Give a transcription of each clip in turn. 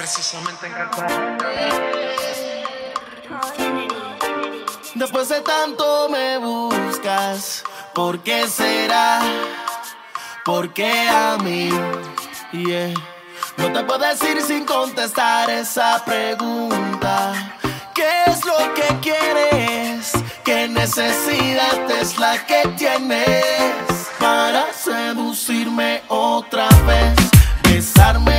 precisamente en. Después de tanto me buscas, ¿por qué será? ¿Por qué a mí? No te puedo decir sin contestar esa pregunta. ¿Qué es lo que quieres? ¿Qué necesidad es la que tienes para seducirme otra vez? Besarme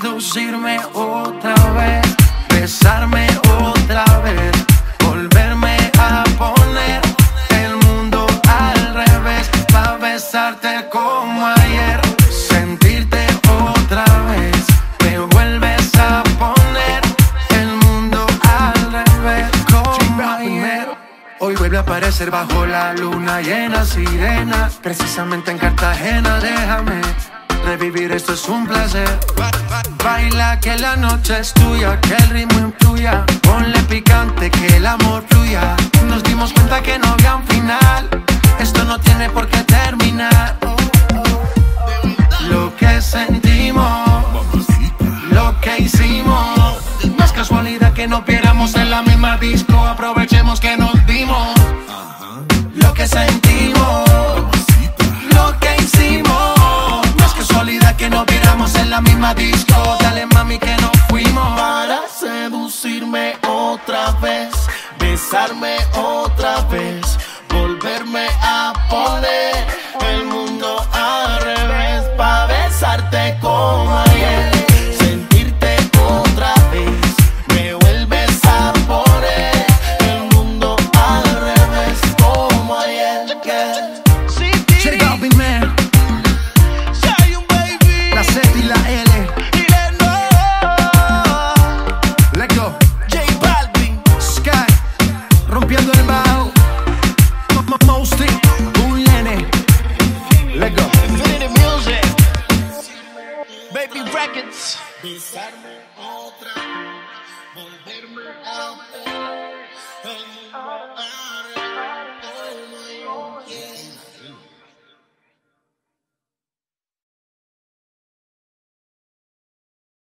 seducirme otra vez, besarme otra vez, volverme a poner el mundo al revés, para besarte como ayer, sentirte otra vez, me vuelves a poner el mundo al revés. Hoy vuelve a aparecer bajo la luna llena, sirena, precisamente en Cartagena, déjame. Revivir esto es un placer. Baila que la noche es tuya, que el ritmo influya. Ponle picante, que el amor fluya. Nos dimos cuenta que no había un final. Esto no tiene por qué terminar. Lo que sentimos, lo que hicimos. No es casualidad que nos viéramos en la misma disco. Aprovechemos que nos dimos. Lo que sentimos, misma disco. Dale mami que nos fuimos. para seducirme otra vez, besarme otra vez, volverme a seconds.